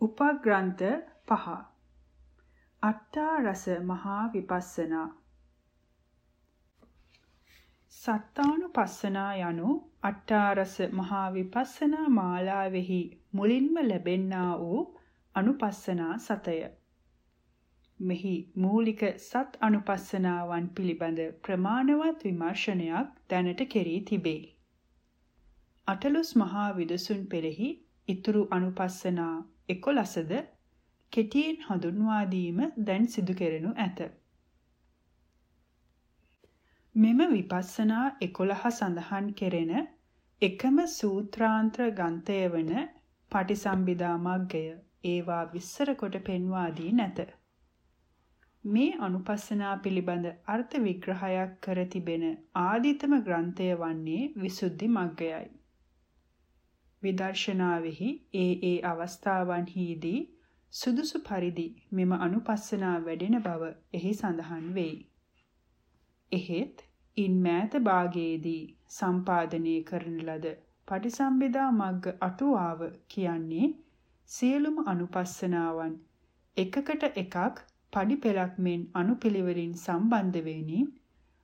උපග්‍රන්ථ පහ. අට්ඨා රස මහා විපස්සනා. සත්තානුපස්සනා යනු අට්ඨා රස මහා විපස්සනා මාලාවෙහි මුලින්ම ලැබෙන්නා වූ අනුපස්සනා සතය. මෙහි මූලික සත් අනුපස්සනාවන් පිළිබඳ ප්‍රමාණවත් විමර්ශනයක් දැනට කෙරී තිබේ. අටලොස් මහා විදසුන් පෙරෙහි ඉතුරු අනුපස්සනා 11ද කෙටියෙන් හඳුන්වා දීම දැන් සිදු කෙරෙනු ඇත. මෙම විපස්සනා 11 සඳහන් කෙරෙන එකම සූත්‍රාන්තර ග්‍රන්ථය වන පටිසම්භිදා මග්ගය ඒවා විස්තර කොට පෙන්වා දී නැත. මේ අනුපස්සනා පිළිබඳ අර්ථ විග්‍රහයක් කර තිබෙන ආදිතම ග්‍රන්ථය වන්නේ විසුද්ධි මග්ගයයි. විදර්ශනාවෙහි ඒ ඒ අවස්ථාවන්හිදී සුදුසු පරිදි මෙම අනුපස්සනා වැඩෙන බව එහි සඳහන් වෙයි. එහෙත් ඉන් මෑත භාගයේදී සම්පාදනය කරන ලද පටිසම්භිදා මග්ග අටුවාව කියන්නේ සියලුම අනුපස්සනාවන් එකකට එකක් පඩි පෙළක් මෙන් අනුපිළිවෙලින් සම්බන්ධ වෙමින්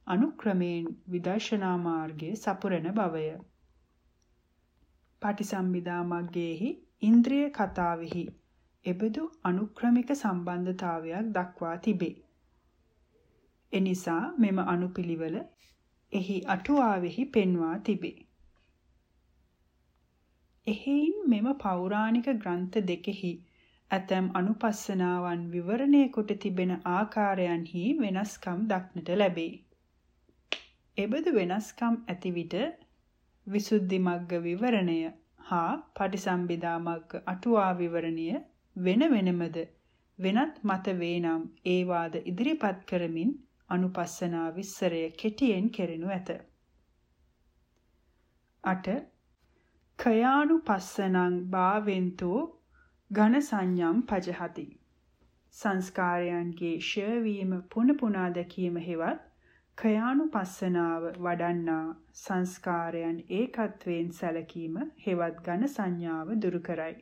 අනුක්‍රමයෙන් විදර්ශනා මාර්ගයේ සපුරන බවය. පටිසම්භිදා මග්ගයේහි ඉන්ද්‍රිය කතාවෙහි එබඳු අනුක්‍රමික සම්බන්ධතාවයක් දක්වා තිබේ. එනිසා මෙම අනුපිළිවෙල එහි අටුවාවෙහි පෙන්වා තිබේ. එහෙයින් මෙම පෞරාණික ග්‍රන්ථ දෙකෙහි ඇතැම් අනුපස්සනාවන් විවරණය කොට තිබෙන ආකාරයන්හි වෙනස්කම් දක්නට ලැබේ. එබඳු වෙනස්කම් ඇති විට විසුද්ධි මග්ග විවරණය හා පටිසම්භිදා මග්ග අටුවා විවරණය වෙන වෙනමද වෙනත් මත වේනම් ඒ වාද ඉදිරිපත් කරමින් අනුපස්සනා විස්තරය කෙටියෙන් කෙරෙනු ඇත. 8 කයානුපස්සනං භාවෙන්තෝ ඝන සංඥම් පජහති සංස්කාරයන්ගේ ෂය වීම පුන පුනා දැකීම හෙවත් කයානුපස්සනාව වඩන්නා සංස්කාරයන් ඒකත්වයෙන් සැලකීම හෙවත් ඝන සංඥාව දුරු කරයි.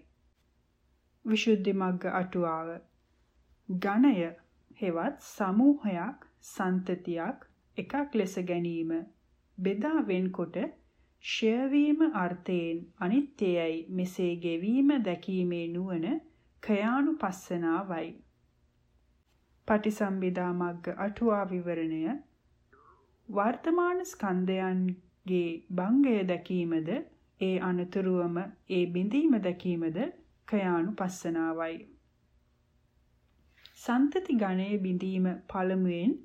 විසුද්ධි මග්ග අටුවාව ඝණය හෙවත් සමූහයක් සන්තතියක් එකක් ලෙස ගැනීම බෙදා වෙන්කොට ෂය වීම අර්ථයෙන් අනිත්‍යයයි මෙසේ ගෙවීම දැකීමේ නුවණ කයානුපස්සනාවයි. පටිසම්භිදා මග්ග අටුවා විවරණය වර්තමාන ස්කන්ධයන්ගේ භංගය දැකීමද ඒ අනතුරුවම ඒ බිඳීම දැකීමද කයානුපස්සනාවයි. සන්තති ගණයේ බිඳීම පළමුවෙන්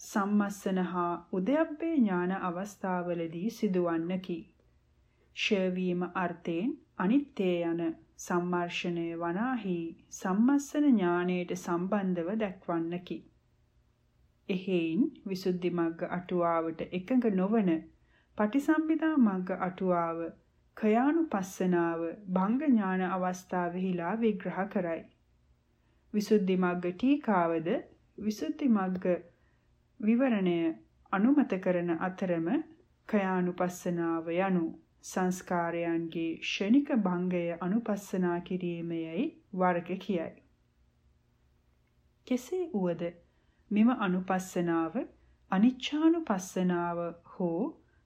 සම්මස්සන හා උදයබ්බේ ඥාන අවස්ථාවලදී සිදුවන්නකි. ෂවීම අර්ථයෙන් අනිත්‍ය යන සම්මර්ෂණය වනාහි සම්මස්සන ඥානයට සම්බන්ධව දැක්වන්නකි. එහෙයින් විසුද්ධි මග්ග අටුවාවට එකඟ නොවන පටිසම්භිදා මග්ග අටුවාව khයානුපස්සනාව භංග ඥාන අවස්ථාවෙහිලා විග්‍රහ කරයි. විසුද්ධි මග්ග ටීකාවද විසුද්ධි මග්ග විවරණය අනුමත කරන අතරම khයානුපස්සනාව යනු සංස්කාරයන්ගේ ෂණික භංගය අනුපස්සනා කිරීමයයි වර්ග කියයි. කෙසේ වුවද මෙම අනුපස්සනාව අනිච්ඡානුපස්සනාව හෝ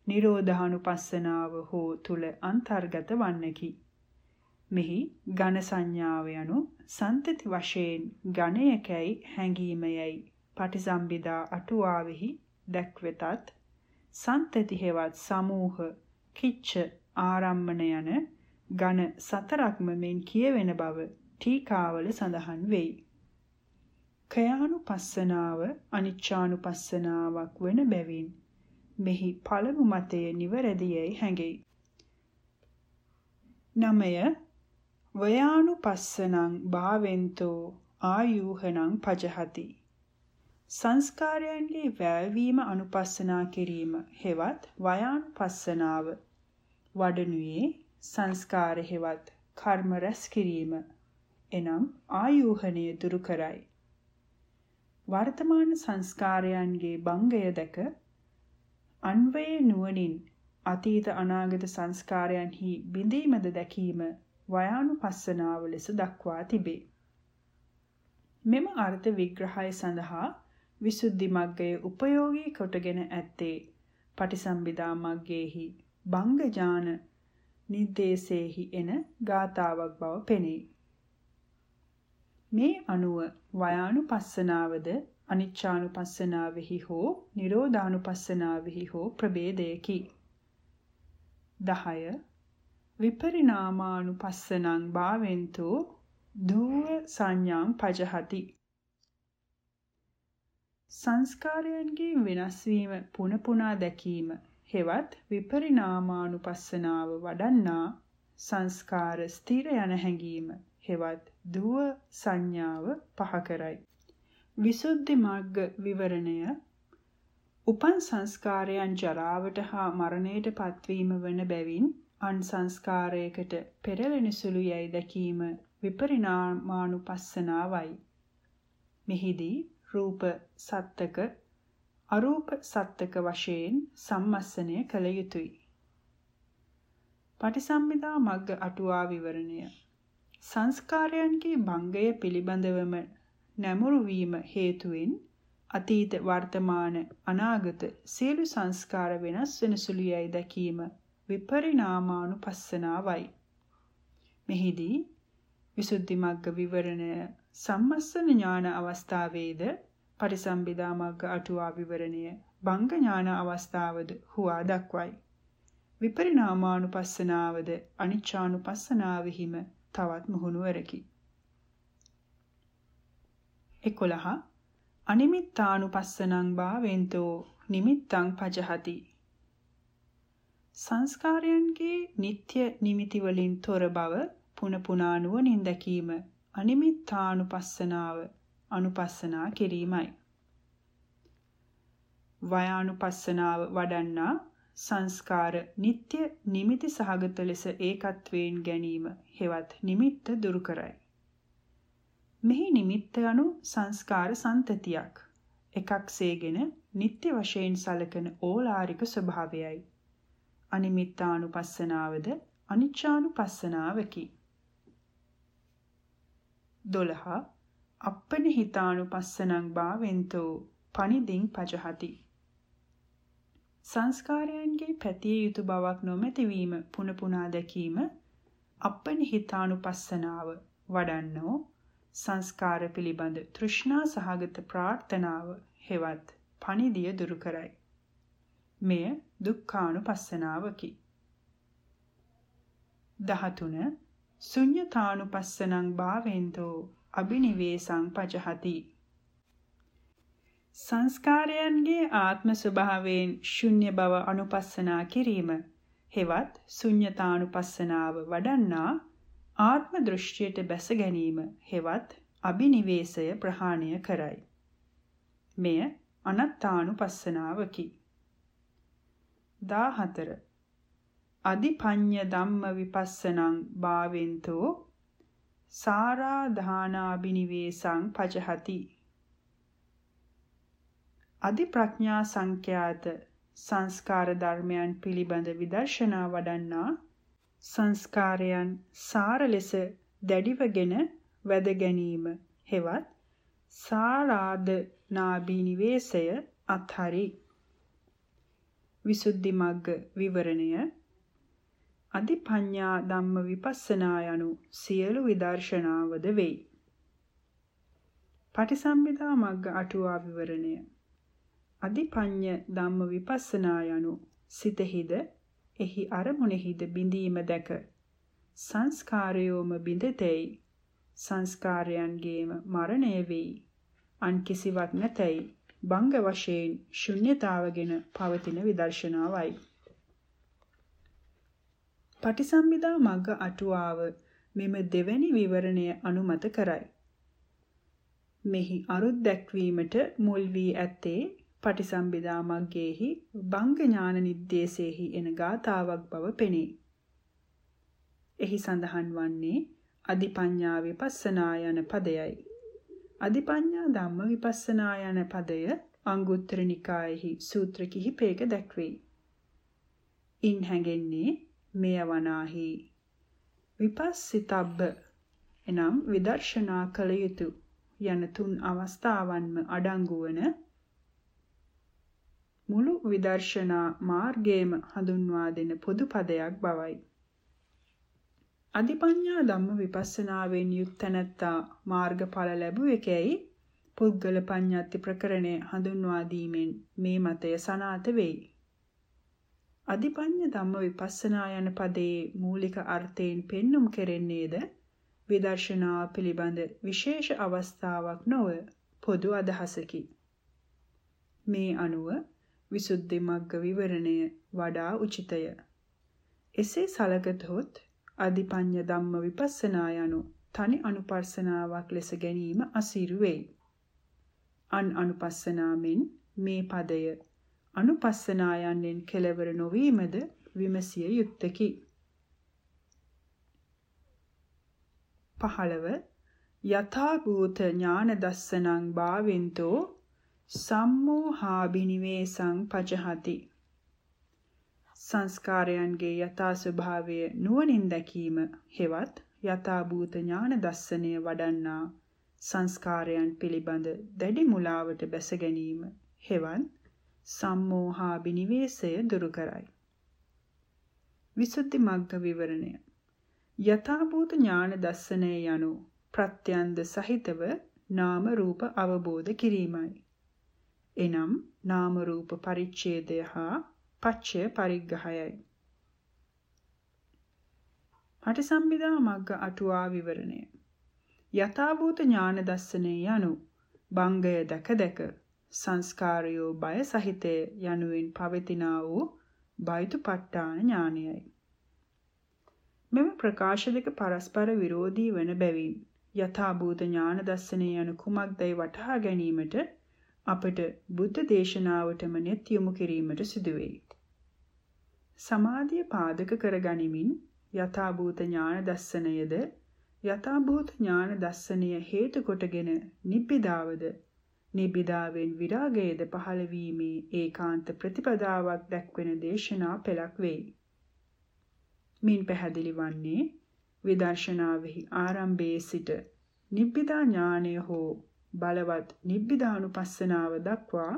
නිරෝධානුපස්සනාව හෝ තුල අන්තර්ගත වන්නකි. මෙහි ඝන සංඥාව යනු සන්තති වශයෙන් ඝණයකයි හැඟීමයයි පටිසම්භිදා අටුවාවෙහි දැක්වෙතත් සන්තති හේවත් සමූහ කිච්ච ආරම්මන යන ඝන සතරක්ම මෙන් කියවෙන බව ටීකාවල සඳහන් වෙයි. කයානුපස්සනාව අනිච්චානුපස්සනාවක් වන බැවින් මෙහි පළමු මතය නිවැරදියයි හැඟෙයි. නමය වයානුපස්සනං භාවෙන්තෝ ආයූහනං පජහති සංස්කාරයන්ගේ වැල්වීම අනුපස්සනා කිරීම හෙවත් වයානුපස්සනාව වඩනුයේ සංස්කාර හෙවත් කර්ම රැස් කිරීම එනම් ආයෝහණය දුරු කරයි වර්තමාන සංස්කාරයන්ගේ බංගය දැක අන්වයේ නුවණින් අතීත අනාගත සංස්කාරයන්හි බිඳීමද දැකීම වයානුපස්සනාව ලෙස දක්වා තිබේ. මෙම අර්ථ විග්‍රහය සඳහා විසුද්ධි මග්ගයේ උපයෝගී කොටගෙන ඇත්තේ පටිසම්භිදා මග්ගයේහි බංග ඥාන නිදේශේහි එන ගාතාවක් බව පෙනේ. මේ අනුව වයානුපස්සනාවද අනිච්චානුපස්සනාවෙහි හෝ නිරෝධානුපස්සනාවෙහි හෝ ප්‍රභේදයකි. 10 විපරිණාමානුපස්සනං භාවෙන්තෝ දූව සංඥාං පජහති. සංස්කාරයන්ගේ වෙනස් වීම පුන පුනා දැකීම හෙවත් විපරිණාමානුපස්සනාව වඩන්නා සංස්කාර ස්ථිර යන හැඟීම. හෙවත් දුව සංඥාව පහ කරයි. විසුද්ධි මාර්ග විවරණය උපන් සංස්කාරයන් ජරාවට හා මරණයට පත්වීම වන බැවින් අන් සංස්කාරයකට පෙරළෙන සුළු යයි දැකීම විපරිණාමානුපස්සනාවයි. මෙහිදී රූප සත්තක අරූප සත්තක වශයෙන් සම්මස්සනය කළ යුතුය. පටිසම්භිදා මග්ග අටුවා විවරණය සංස්කාරයන්ගේ භංගය පිළිබඳවම නැමුරු වීම හේතුවෙන් අතීත වර්තමාන අනාගත සියලු සංස්කාර වෙනස් වෙන සුළු යයි දැකීම විපරිණාමානුපස්සනාවයි. මෙහිදී විසුද්ධි මග්ග විවරණය සම්මස්සන ඥාන අවස්ථාවේද පරිසම්බිදා මග්ග අටුවා විවරණය බංග ඥාන අවස්ථාවද හුවා දක්වයි. විපරිණාමානුපස්සනාවද අනිච්චානුපස්සනාවෙහිම තවත් මුහුණුවරකි. 11 අනිමිත්තානුපස්සනං භාවෙන්තෝ නිමිත්තං පජහති සංස්කාරයන්ගේ නিত্য නිමිති වලින් තොර බව පුන පුනා නුවණින් දැකීම අනිමිත්තානුපස්සනාව අනුපස්සනා කිරීමයි. වයානුපස්සනාව වඩන්නා සංස්කාර නিত্য නිමිති සහගත ලෙස ඒකත්වයෙන් ගැනීම හෙවත් නිමිත්ත දුරු කරයි. මෙහි නිමිත්ත යනු සංස්කාර සම්තතියක්. එකක්සේගෙන නিত্য වශයෙන් සලකන ඕලාරික ස්වභාවයයි. අනිමිත්තානුපස්සනාවද අනිච්චානුපස්සනාවකි. 12 අප්පනහිතානුපස්සනං භාවෙන්තෝ පනිදින් පජහති සංස්කාරයන්ගේ පැතිය යුතු බවක් නොමැති වීම පුන පුනා දැකීම අප්පනිහිතානුපස්සනාව වඩන්නෝ සංස්කාර පිළිබඳ තෘෂ්ණා සහගත ප්‍රාර්ථනාව හෙවත් පණිදිය දුරු කරයි මෙය දුක්ඛානුපස්සනාවකි. 13 ශුඤ්ඤතානුපස්සනං භාවෙන්තෝ අබිනිවේසං පජහති සංස්කාරයන්ගේ ආත්ම ස්වභාවයෙන් ශුන්‍ය බව අනුපස්සනා කිරීම හෙවත් ශුන්්‍යතානුපස්සනාව වඩන්නා ආත්ම දෘෂ්ටියට බැස ගැනීම හෙවත් අබිනිවේෂය ප්‍රහාණය කරයි. මෙය අනත්තානුපස්සනාවකි. 14 අදිපඤ්ඤ ධම්ම විපස්සනං භාවෙන්තෝ සාරාධානාබිනිවේසං පජහති අදි ප්‍රඥා සංඛ්‍යාත සංස්කාර ධර්මයන් පිළිබඳ විදර්ශනා වඩන්නා සංස්කාරයන් සාර ලෙස දැඩිවගෙන වැද ගැනීම හෙවත් සාරාද නාබිනිවේසය අත්හරි. විසුද්ධි මග්ග විවරණය. අධිපඤ්ඤා ධම්ම විපස්සනා යනු සියලු විදර්ශනාවද වෙයි. පටිසම්භිදා මග්ග අටුවා විවරණය. අධිපඤ්ඤ ධම්ම විපස්සනා යනු සිතෙහිද එහි අරමුණෙහිද බිඳීම දැක සංස්කාරයෝම බිඳතෙයි සංස්කාරයන්ගේම මරණය වෙයි අන් කිසිවක් නැතයි බංග වශයෙන් ශුන්්‍යතාවගෙන පවතින විදර්ශනාවයි. පටිසම්භිදා මග්ග අටුවාව මෙම දෙවැනි විවරණය අනුමත කරයි. මෙහි අරුත් දැක්වීමට මුල් වී ඇත්තේ පටිසම්භිදා මග්ගයේහි බංග ඥාන නිද්දේශේහි එන ගාතාවක් බව පෙනේ. එහි සඳහන් වන්නේ අධිපඤ්ඤා විපස්සනා යන පදයයි. අධිපඤ්ඤා ධම්ම විපස්සනා යන පදය අංගුත්තර නිකායෙහි සූත්‍ර කිහිපයක දැක්වේ. ඉන් හැඟෙන්නේ මෙය වනාහි විපස්සිතබ්බ එනම් විදර්ශනා කළ යුතු යන තුන් අවස්ථාවන්ම අඩංගු වන මුළු විදර්ශනා මාර්ගයේම හඳුන්වා දෙන පොදු පදයක් බවයි. අධිපඤ්ඤා ධම්ම විපස්සනාවෙන් යුක්ත නැත්තා මාර්ගඵල ලැබුවෙකැයි පුද්ගල පඤ්ඤාති ප්‍රකරණය හඳුන්වා දීමෙන් මේ මතය සනාත වෙයි. අධිපඤ්ඤ ධම්ම විපස්සනා යන පදයේ මූලික අර්ථයෙන් පෙන්눔 කෙරෙන්නේද විදර්ශනා පිළිබඳ විශේෂ අවස්ථාවක් නොව පොදු අදහසකි. මේ අනුව විසුද්ධි මග්ග විවරණය වඩා උචිතය. එසේ සලකතොත් අධිපඤ්ඤ ධම්ම විපස්සනා යනු තනි අනුපස්සනාවක් ලෙස ගැනීම අසීරු වෙයි. අන් අනුපස්සනාවෙන් මේ පදය අනුපස්සනා යන්නෙන් කෙලවර නොවීමද විමසිය යුත්තකි. 15 යථා භූත ඥාන දස්සනං භාවෙන්තෝ සම්මෝහාබිනිවේසං පජහති සංස්කාරයන්ගේ යථා ස්වභාවය නුවණින් දැකීම හෙවත් යථා භූත ඥාන දස්සනය වඩන්නා සංස්කාරයන් පිළිබඳ දැඩි මුලාවට බැස ගැනීම හෙවත් සම්මෝහා බිනිවේෂය දුරු කරයි. විසුද්ධි මග්ග විවරණය යථාභූත ඥාන දස්සනය යනු ප්‍රත්‍යන්ද සහිතව නාම රූප අවබෝධ කිරීමයි. එනම් නාම රූප පරිච්ඡේදය හා පච්චය පරිග්‍රහයයි. පටිසම්භිදා මග්ග අටුවා විවරණය යථාභූත ඥාන දස්සනය යනු බංගය දැක දැක සංස්කාරයෝ බය සහිතය යනුවෙන් පවතිනා වූ බයිතුපට්ඨාන ඥානයයි. මෙම ප්‍රකාශ දෙක පරස්පර විරෝධී වන බැවින් යථාභූත ඥාන දර්ශනය යන කුමක්දයි වටහා ගැනීමට අපට බුද්ධ දේශනාවටම net යොමු කිරීමට සිදුවෙයි. සමාධිය පාදක කර ගනිමින් යථාභූත ඥාන දර්ශනයද යථාභූත ඥාන දර්ශනය හේතු කොටගෙන නිබ්බිදාවද නිබ්බිදාවෙන් විරාගයේද පහළ වීමේ ඒකාන්ත ප්‍රතිපදාවක් දැක්වෙන දේශනා පෙළක් වෙයි. මින් පැහැදිලි වන්නේ විදර්ශනාවෙහි ආරම්භයේ සිට නිබ්බිදා ඥානය හෝ බලවත් නිබ්බිදානුපස්සනාව දක්වා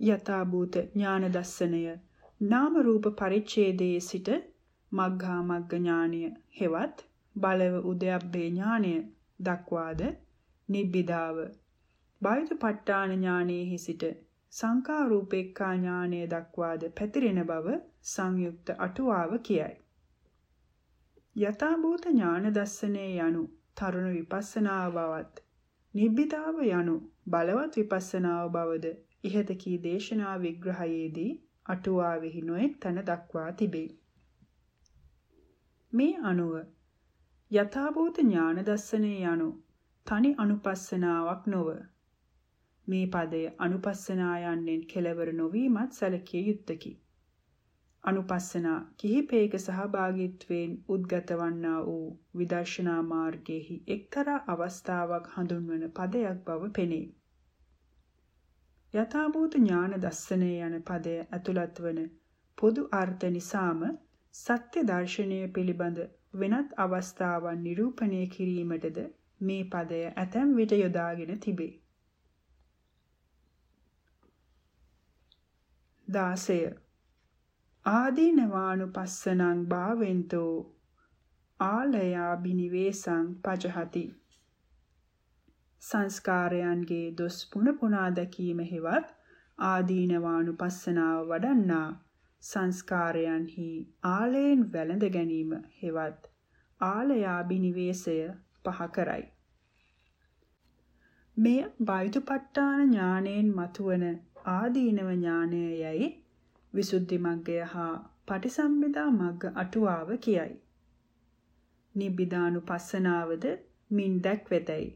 යථාභූත ඥාන දස්සනය නාම රූප පරිච්ඡේදයේ සිට මග්ගා මග්ග ඥානය හෙවත් බලව උද්‍යප්පේ ඥානය දක්වාද නිබ්බිදාව බාහිරපට්ඨාන ඥානයේ සිට සංඛා රූපේක්ඛා ඥානය දක්වාද පැතිරෙන බව සංයුක්ත අටුවාව කියයි. යථාභූත ඥාන දස්සනේ යනු තරුණ විපස්සනාව බවත් නිබ්බිදාව යනු බලවත් විපස්සනාව බවද ඉහත කී දේශනා විග්‍රහයේදී අටුවාවෙහි නොඑක් තැන දක්වා තිබේ. මේ අනුව යථාභූත ඥාන දස්සනේ යනු තනි අනුපස්සනාවක් නොව මේ පදය අනුපස්සනා යන්නෙන් කෙලවර නොවීමත් සැලකිය යුත්තකි. අනුපස්සනා කිහිපයක සහභාගීත්වයෙන් උද්ගත වන්නා වූ විදර්ශනා මාර්ගයේහි එක්තරා අවස්ථාවක් හඳුන්වන පදයක් බව පෙනේ. යථාභූත ඥාන දස්සනය යන පදය ඇතුළත් වන පොදු අර්ථ නිසාම සත්‍ය දර්ශනය පිළිබඳ වෙනත් අවස්ථාවන් නිරූපණය කිරීමටද මේ පදය ඇතැම් විට යොදාගෙන තිබේ. 16 ආදීනවානුපස්සනං භාවෙන්තෝ ආලයා බිනිවේසං පජහති සංස්කාරයන්ගේ දොස් පුන පුනා දැකීම හෙවත් ආදීනවානුපස්සනාව වඩන්නා සංස්කාරයන්හි ආලයෙන් වැළඳ ගැනීම හෙවත් ආලයා බිනිවේසය පහ කරයි. මෙය බයිතුපට්ඨාන ඥාණයෙන් මතුවන ආදීනව ඥානය යයි විසුද්ධි මග්ගය හා පටිසම්භිදා මග්ග අටුවාව කියයි. නිබ්බිදානුපස්සනාවද මින් දැක්වෙතයි.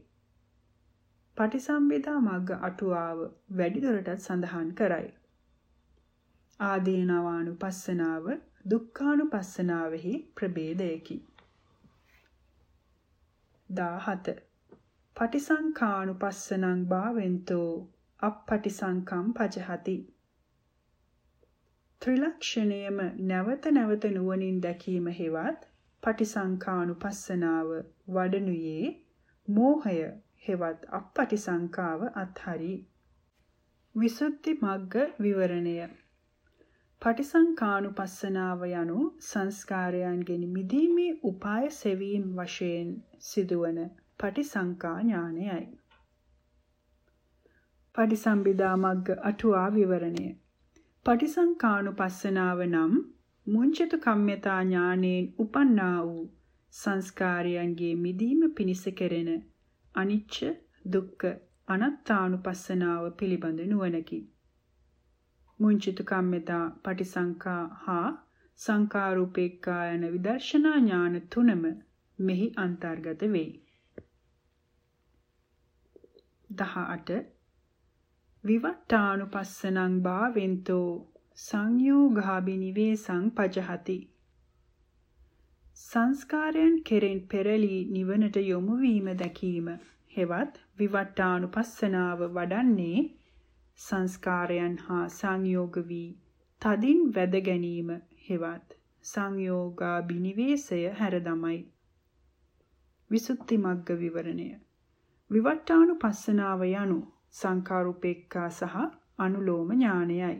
පටිසම්භිදා මග්ග අටුවාව වැඩිදුරටත් සඳහන් කරයි. ආදීනවානුපස්සනාව දුක්ඛානුපස්සනාවෙහි ප්‍රභේදයකි. 17 පටිසංඛානුපස්සනං භාවෙන්තෝ අප්පටිසංකම් පජහති ත්‍රිලක්ෂණයම නැවත නැවත නුවණින් දැකීම හෙවත් පටිසංකානුපස්සනාව වඩනුයේ මෝහය හෙවත් අපපටිසංකාව අත්හරි. විසුද්ධි මග්ග විවරණය පටිසංකානුපස්සනාව යනු සංස්කාරයන්ගෙන් මිදීමේ උපාය සෙවීම වශයෙන් සිදුවන පටිසංකා ඥානයයි. පටිසම්භිදා මග්ග අටුවා විවරණය. පටිසංකානුපස්සනාව නම් මුංචිත කම්මතා ඥානයෙන් උපන්නා වූ සංස්කාරයන්ගේ මිදීම පිණිස කෙරෙන අනිච්ච දුක්ඛ අනාත්තානුපස්සනාව පිළිබඳ නුවණකි. මුංචිත කම්මතා පටිසංකා හා සංකාරූපේක්ඛා යන විදර්ශනා ඥාන තුනම මෙහි අන්තර්ගත වේ. 18 විවට්ටානුපස්සනං භාවෙන්තෝ සංයෝගාබිනිවේසං පජහති. සංස්කාරයන් කෙරෙන් පෙරලී නිවනට යොමු වීම දැකීම හෙවත් විවට්ටානුපස්සනාව වඩන්නේ සංස්කාරයන් හා සංයෝග වී තදින් වැද ගැනීම හෙවත් සංයෝගා බිනිවේසය හැරදමයි. විසුද්ධි මග්ග විවරණය. විවට්ටානුපස්සනාව යනු සංකාරුපේක්ඛා සහ අනුලෝම ඥානයයි.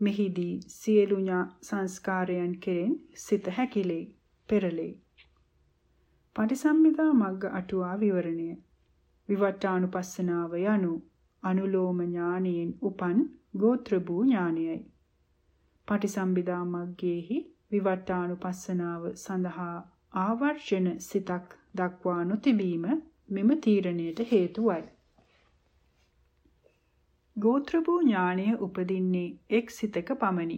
මෙහිදී සියලු සංස්කාරයන් කෙරෙන් සිත හැකිලේ පෙරලේ. පටිසම්භිදා මග්ග අටුවා විවරණය. විවට්ටානුපස්සනාව යනු අනුලෝම ඥානයෙන් උපන් ගෝත්‍ර භූ ඥානයයි. පටිසම්භිදා මග්ගයේහි විවට්ටානුපස්සනාව සඳහා ආවර්ජන සිතක් දක්වා නොතිබීම මෙම තීරණයට හේතුවයි. ගෝත්‍ර වූ ඥානය උපදින්නේ එක් සිතක පමණි.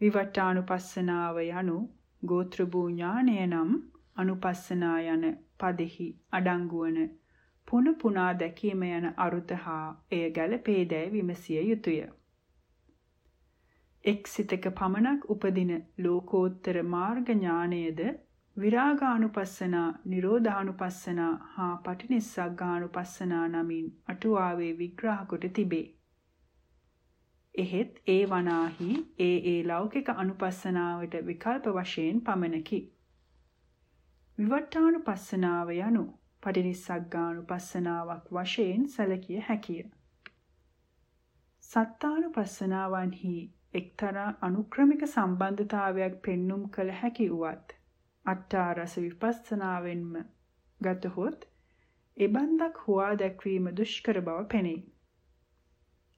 විවට්ටානුපස්සනාව යනු ගෝත්‍ර වූ ඥානය නම් අනුපස්සනා යන පදෙහි අඩංගු වන පුන පුනා දැකීම යන අරුත හා එය ගැළපේදැයි විමසිය යුතුය. එක් සිතක පමණක් උපදින ලෝකෝත්තර මාර්ග ඥානයද විරාගානුපස්සනා, නිරෝධානුපස්සනා හා පටිනිස්සග්ගානුපස්සනා නමින් අටුවාවේ විග්‍රහ කොට තිබේ. එහෙත් ඒ වනාහි ඒ ඒ ලෞකික අනුපස්සනාවට විකල්ප වශයෙන් පමණකි. විවට්ටානුපස්සනාව යනු පටිනිස්සග්ගානුපස්සනාවක් වශයෙන් සැලකිය හැකිය. සත්තානුපස්සනාවන්හි එක්තරා අනුක්‍රමික සම්බන්ධතාවයක් පෙන්눔 කළ හැකි වුවත් අට්ඨාරස විපස්සනාවෙන්ම ගතහොත් එබන්දක් හුවා දැක්වීම දුෂ්කර බව පෙනේ.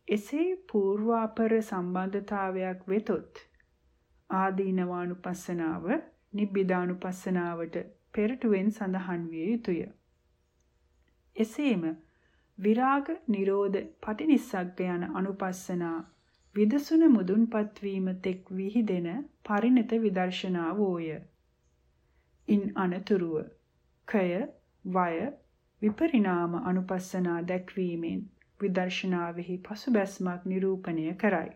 එසේ పూర్වාපර සම්බන්ධතාවයක් වෙතොත් ආදීනවානුපස්සනාව නිබ්බිදානුපස්සනාවට පෙරටුවෙන් සඳහන් විය යුතුය. එසේම විරාග නිරෝධ පටිනිස්සග්ග යන අනුපස්සනා විදසුන මුදුන්පත් වීම තෙක් විහිදෙන පරිණත විදර්ශනාවෝය. ඉන් අනතුරුව කය වය විපරිණාම අනුපස්සනා දැක්වීමෙන් විදර්ශනාවෙහි පසුබැස්මක් නිරූපණය කරයි.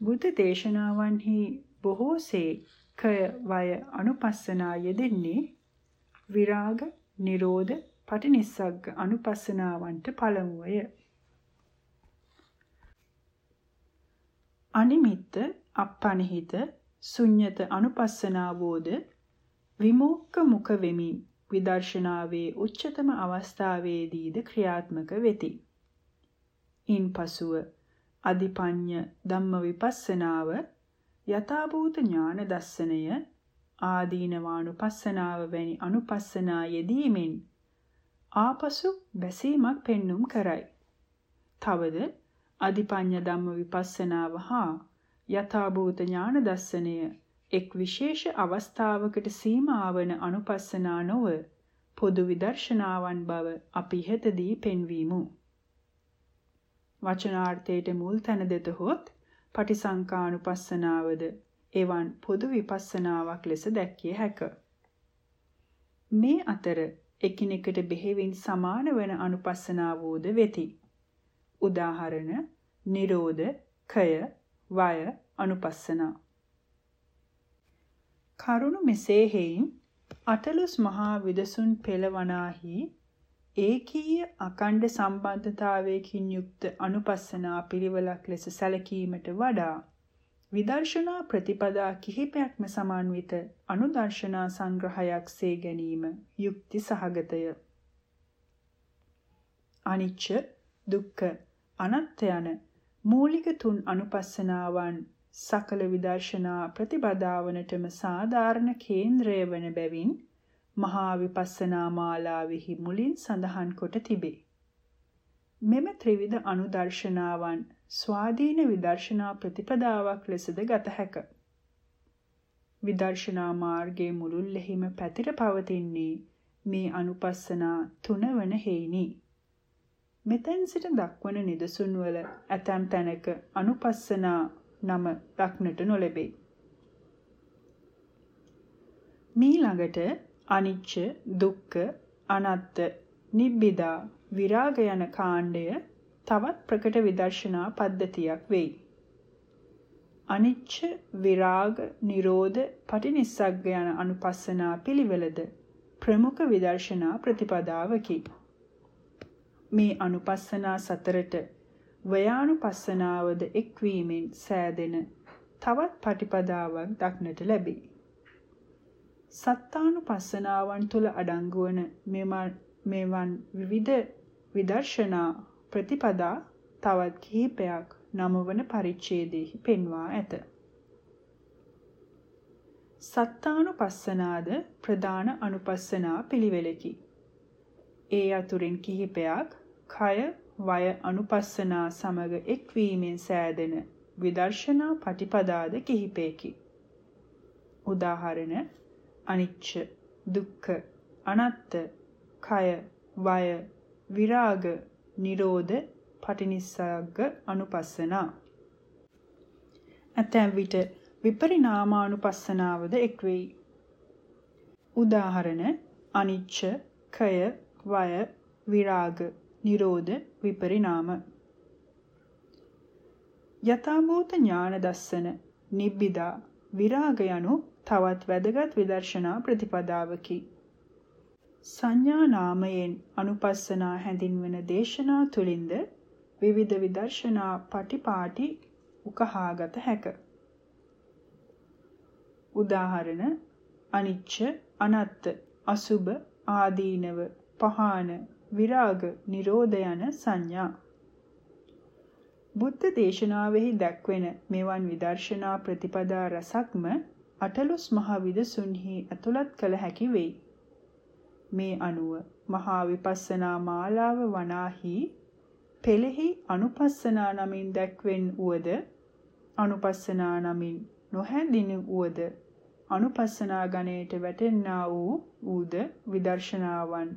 බුද්ධ දේශනාවන්හි බොහෝසේ කය වය අනුපස්සනා යෙදෙන්නේ විරාග නිරෝධ පටිනිස්සග්ග අනුපස්සනාවන්ට පළමුවය. අනිමිත්ත අප්පනිහිත ශුන්්‍යත අනුපස්සනාවෝද විමුක්ක මුඛ වෙමින් විදර්ශනාවේ උච්චතම අවස්ථාවේදීද ක්‍රියාත්මක වෙති. ඉන්පසුව අදිපඤ්ඤ ධම්ම විපස්සනාව යථාභූත ඥාන දස්සනය ආදීනවානුපස්සනාව වැනි අනුපස්සනා යෙදීමෙන් ආපසු බැසීමක් පෙන්눔 කරයි. තවද අදිපඤ්ඤ ධම්ම විපස්සනාව හා යථාභූත ඥාන දර්ශනය එක් විශේෂ අවස්ථාවකට සීමා වන අනුපස්සනා නොව පොදු විදර්ශනාවන් බව අපි ඉහතදී පෙන්වීමු. වචනාර්ථයට මුල් තැන දෙතහොත් පටිසංකානුපස්සනාවද එවන් පොදු විපස්සනාවක් ලෙස දැක්කිය හැක. මේ අතර එකිනෙකට බෙහෙවින් සමාන වන අනුපස්සනාවෝද වෙති. උදාහරණ නිරෝධ, කය, වය අනුපස්සනා කරුණු මෙසේ හේයින් අටලොස් මහා විදසුන් පෙළවනාහි ඒකීය අකණ්ඩ සම්බන්ධතාවයකින් යුක්ත අනුපස්සනා පිළිවෙලක් ලෙස සැලකීමට වඩා විදර්ශනා ප්‍රතිපදා කිහිපයක්ම සමන්විත අනුදර්ශනා සංග්‍රහයක් සේ ගැනීම යුක්ති සහගතය. අනිච්ච දුක්ඛ අනත්ත යන මූලික තුන් අනුපස්සනාවන් සකල විදර්ශනා ප්‍රතිපදාවනටම සාධාරණ කේන්ද්‍රය වන බැවින් මහා විපස්සනා මාලාවෙහි මුලින් සඳහන් කොට තිබේ. මෙම ත්‍රිවිධ අනුදර්ශනාවන් ස්වාධීන විදර්ශනා ප්‍රතිපදාවක් ලෙසද ගත හැක. විදර්ශනා මාර්ගයේ මුළුල්ලෙහිම පැතිර පවතින්නේ මේ අනුපස්සනා තුන වන හේිනි. මෙතෙන් සිට දක්වන නිදසුන් වල ඇතැම් තැනක අනුපස්සනා නම දක්නට නොලැබේ. මීළඟට අනිච්ච දුක්ඛ අනත්ත නිබ්බිදා විරාග යන කාණ්ඩය තවත් ප්‍රකට විදර්ශනා පද්ධතියක් වෙයි. අනිච්ච විරාග නිරෝධ පටිනිස්සග්ග යන අනුපස්සනා පිළිවෙලද ප්‍රමුඛ විදර්ශනා ප්‍රතිපදාවකි. මේ අනුපස්සනා සතරට වයානුපස්සනාවද එක්වීමෙන් සෑදෙන තවත් පටිපදාවක් දක්නට ලැබේ. සත්තානුපස්සනාවන් තුල අඩංගු වන මෙවන් විවිධ විදර්ශනා ප්‍රතිපදා තවත් කිහිපයක් නමවන පරිච්ඡේදයෙහි පෙන්වා ඇත. සත්තානුපස්සනාද ප්‍රධාන අනුපස්සනා පිළිවෙලකි. ඒ අතුරින් කිහිපයක් කය වය අනුපස්සනා සමග එක්වීමෙන් සෑදෙන විදර්ශනා පටිපදාද කිහිපයකි. උදාහරණ අනිච්ච දුක්ඛ අනත්ත කය වය විරාග නිරෝධ පටිනිස්සග්ග අනුපස්සනා ඇතැම් විට විපරිණාමානුපස්සනාවද එක් වෙයි. උදාහරණ අනිච්ච, කය, වය, විරාග, නිරෝධ, විපරිණාම. යථාභූත ඥාන දස්සන, නිබ්බිදා, විරාග යනු තවත් වැදගත් විදර්ශනා ප්‍රතිපදාවකි. සංඥා නාමයෙන් අනුපස්සනා හැඳින්වෙන දේශනා තුලින්ද විවිධ විදර්ශනා පටිපාටි උකහාගත හැක. උදාහරණ අනිච්ච අනත්ත අසුබ ආදීනව පහාන විරාග නිරෝධ යන සංඥා බුද්ධ දේශනාවෙහි දැක්වෙන මෙවන් විදර්ශනා ප්‍රතිපදා රසක්ම අටලොස් මහ විදසුන්හි ඇතුළත් කළ හැකි වෙයි. මේ අනුව මහා විපස්සනා මාලාව වනාහි පෙළෙහි අනුපස්සනා නමින් දැක්වෙන් උවද අනුපස්සනා නමින් නොහැඳින උවද අනුපස්සනා ගණයට වැටෙන්නා වූ ඌද විදර්ශනාවන්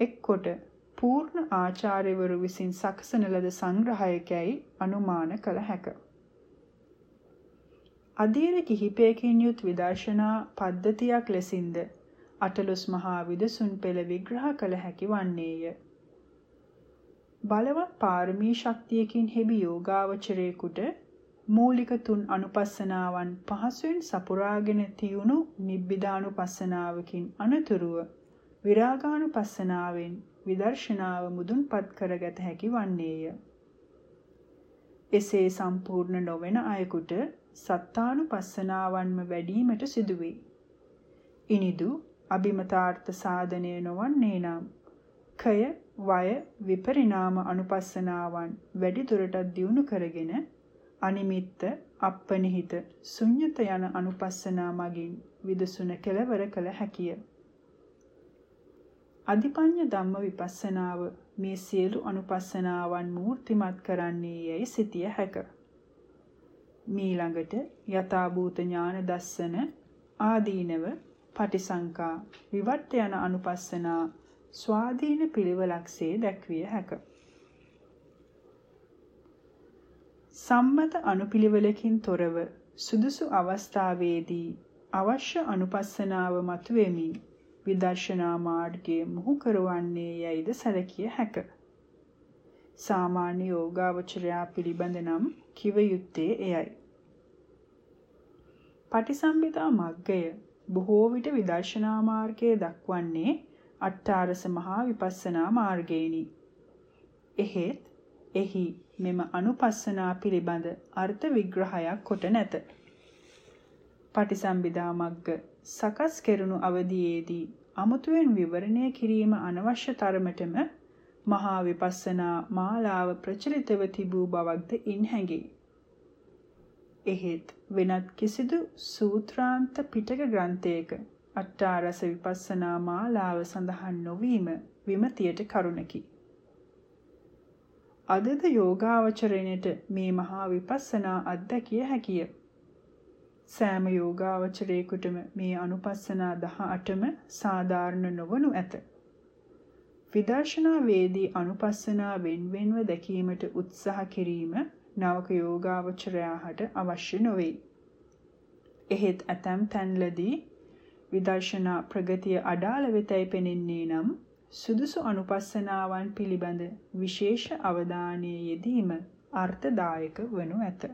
එක්කොට පූර්ණ ආචාර්යවරු විසින් සකසන ලද සංග්‍රහයකයි අනුමාන කළ හැක. අධීර කිහිපයකින් යුත් විදර්ශනා පද්ධතියක් ලෙසින්ද අටලොස් මහා විදසුන් පෙළ විග්‍රහ කළ හැකි වන්නේය. බලවත් පාරමී ශක්තියකින් හෙබි යෝගාවචරයෙකුට මූලික තුන් අනුපස්සනාවන් පහසුවෙන් සපුරාගෙන තියුණු නිබ්බිදානුපස්සනාවකින් අනතුරුව විරාගානුපස්සනාවෙන් විදර්ශනාව මුදුන්පත් කරගත හැකි වන්නේය. එසේ සම්පූර්ණ නොවන අයෙකුට සත්තානුපස්සනාවන්ම වැඩිවීමට සිදුවේ. ඉනිදු අභිමතාර්ථ සාධනය නොවන්නේ නම් කය වය විපරිණාම අනුපස්සනාවන් වැඩි දුරටත් දියුණු කරගෙන අනිමිත්ත අප්පනිහිත ශුන්්‍යත යන අනුපස්සනා මගින් විදසුන කෙලවර කළ හැකිය. අධිපඤ්ඤ ධම්ම විපස්සනාව මේ සියලු අනුපස්සනාවන් මූර්තිමත් කරන්නේ යයි සිටිය හැක. මීළඟට යථාභූත ඥාන දස්සන ආදීනව පටිසංකා විවට්ට යන අනුපස්සනා ස්වාධීන පිළිවෙලක්සේ දැක්විය හැක. සම්මත අනුපිළිවෙලකින් තොරව සුදුසු අවස්ථාවේදී අවශ්‍ය අනුපස්සනාව මතුවෙමින් විදර්ශනා මාර්ගයේ මුහු කරවන්නේ යයිද සැලකිය හැක. සාමාන්‍ය යෝගාවචරයා පිළිබඳ නම් කිව යුත්තේ එයයි. පටිසම්භිදා මග්ගය බොහෝ විට විදර්ශනා මාර්ගයේ දක්වන්නේ අට්ඨාරස මහා විපස්සනා මාර්ගයේනි. එහෙත් එහි මෙම අනුපස්සනා පිළිබඳ අර්ථ විග්‍රහයක් කොට නැත. පටිසම්භිදා මග්ග සකස් කෙරුණු අවධියේදී අමුතුවෙන් විවරණය කිරීම අනවශ්‍ය තරමටම මහා විපස්සනා මාලාව ප්‍රචලිතව තිබූ බවක්ද ඉන් හැඟේ. එහෙත් වෙනත් කිසිදු සූත්‍රාන්ත පිටක ග්‍රන්ථයක අට්ඨාරස විපස්සනා මාලාව සඳහන් නොවීම විමතියට කරුණකි. අදද යෝගාවචරණයට මේ මහා විපස්සනා අත්දැකිය හැකිය. සෑම යෝගාවචරයෙකුටම මේ අනුපස්සනා 18ම සාධාරණ නොවනු ඇත. විදර්ශනා වේදී අනුපස්සනා වෙන්වෙන්ව දැකීමට උත්සාහ කිරීම නවක යෝගාවචරයාට අවශ්‍ය නොවේ. එහෙත් ඇතැම් තැන්ලදී විදර්ශනා ප්‍රගතිය අඩාල වෙතයි පෙනෙන්නේ නම් සුදුසු අනුපස්සනාවන් පිළිබඳ විශේෂ අවධානයේ යෙදීම අර්ථදායක වනු ඇත.